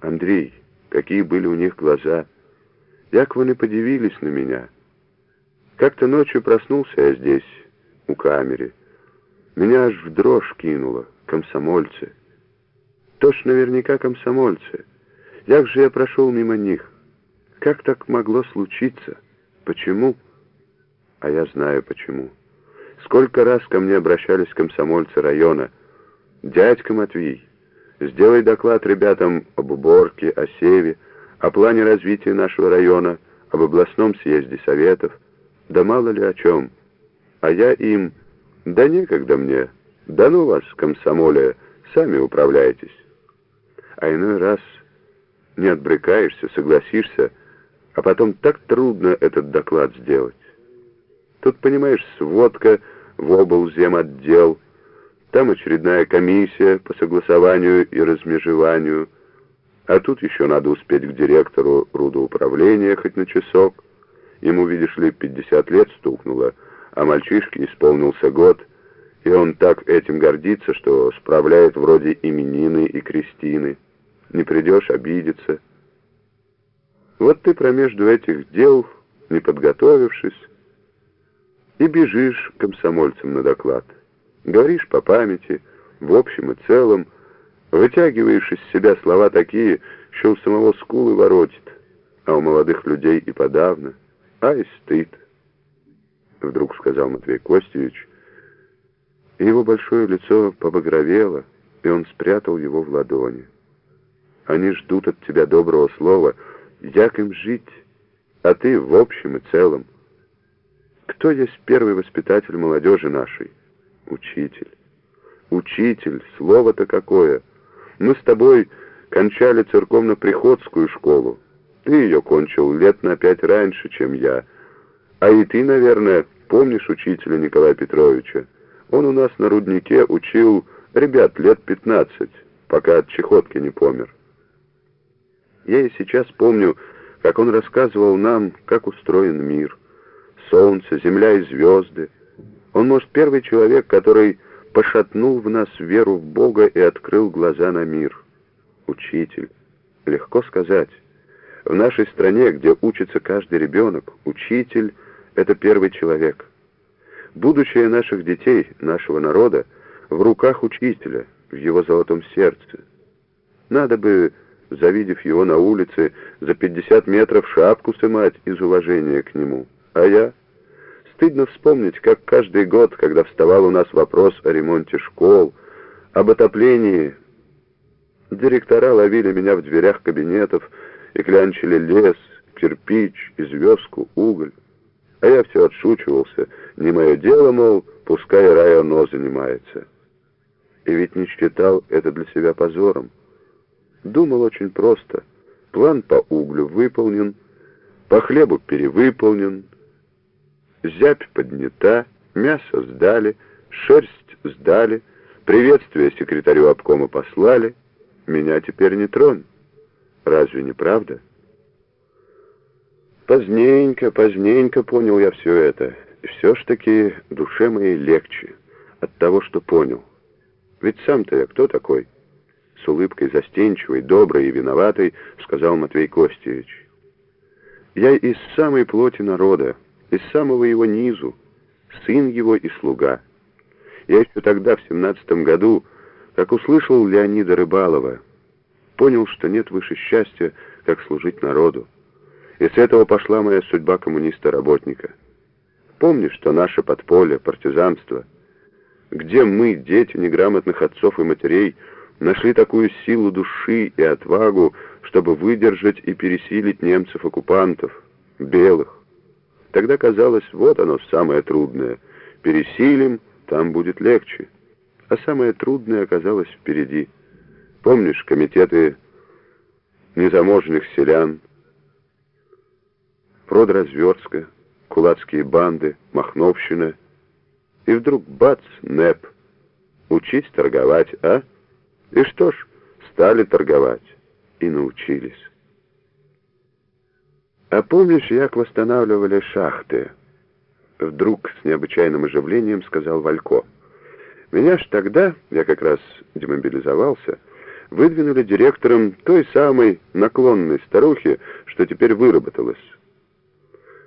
Андрей, какие были у них глаза! Як вони подивились на меня! Как-то ночью проснулся я здесь, у камеры. Меня аж в дрожь кинуло, комсомольцы. То ж наверняка комсомольцы. Як же я прошел мимо них? Как так могло случиться? Почему? А я знаю почему. Сколько раз ко мне обращались комсомольцы района. «Дядька Матвей, сделай доклад ребятам об уборке, о севе, о плане развития нашего района, об областном съезде советов, да мало ли о чем. А я им, да некогда мне, да ну вас, комсомолия, сами управляйтесь. А иной раз не отбрыкаешься, согласишься, а потом так трудно этот доклад сделать. Тут, понимаешь, сводка в облземотдел, там очередная комиссия по согласованию и размежеванию, а тут еще надо успеть к директору рудоуправления хоть на часок. Ему, видишь ли, 50 лет стукнуло, а мальчишке исполнился год, и он так этим гордится, что справляет вроде именины и крестины. Не придешь, обидится. Вот ты промежду этих дел, не подготовившись, и бежишь комсомольцам на доклад. Говоришь по памяти, в общем и целом, вытягиваешь из себя слова такие, что у самого скулы воротит, а у молодых людей и подавно. Ай, стыд, вдруг сказал Матвей Костевич, и его большое лицо побагровело, и он спрятал его в ладони. Они ждут от тебя доброго слова, як им жить, а ты в общем и целом. Кто есть первый воспитатель молодежи нашей? Учитель. Учитель, слово-то какое. Мы с тобой кончали церковно-приходскую школу. Ты ее кончил лет на пять раньше, чем я. А и ты, наверное, помнишь учителя Николая Петровича. Он у нас на руднике учил ребят лет пятнадцать, пока от чехотки не помер. Я и сейчас помню, как он рассказывал нам, как устроен мир — солнце, земля и звезды. Он, может, первый человек, который пошатнул в нас веру в Бога и открыл глаза на мир. Учитель. Легко сказать. В нашей стране, где учится каждый ребенок, учитель — это первый человек. Будущее наших детей, нашего народа, в руках учителя, в его золотом сердце. Надо бы, завидев его на улице, за 50 метров шапку сымать из уважения к нему. А я... Стыдно вспомнить, как каждый год, когда вставал у нас вопрос о ремонте школ, об отоплении, директора ловили меня в дверях кабинетов и клянчили лес, кирпич, известку, уголь. А я все отшучивался, не мое дело, мол, пускай районо занимается. И ведь не считал это для себя позором. Думал очень просто. План по углю выполнен, по хлебу перевыполнен, Зябь поднята, мясо сдали, шерсть сдали, приветствие секретарю обкома послали. Меня теперь не тронь. Разве не правда? Поздненько, поздненько понял я все это. И все ж таки душе моей легче от того, что понял. Ведь сам-то я кто такой? С улыбкой застенчивой, доброй и виноватой сказал Матвей Костевич. Я из самой плоти народа, из самого его низу, сын его и слуга. Я еще тогда, в семнадцатом году, как услышал Леонида Рыбалова, понял, что нет выше счастья, как служить народу. И с этого пошла моя судьба коммуниста-работника. Помнишь, что наше подполье, партизанство, где мы, дети неграмотных отцов и матерей, нашли такую силу души и отвагу, чтобы выдержать и пересилить немцев-оккупантов, белых, Тогда казалось, вот оно самое трудное. Пересилим, там будет легче. А самое трудное оказалось впереди. Помнишь комитеты незаможных селян, продразверстка, кулацкие банды, махновщина. И вдруг бац, НЭП. Учись торговать, а? И что ж, стали торговать и научились. «А помнишь, як восстанавливали шахты?» Вдруг с необычайным оживлением сказал Валько. «Меня ж тогда, я как раз демобилизовался, выдвинули директором той самой наклонной старухи, что теперь выработалась.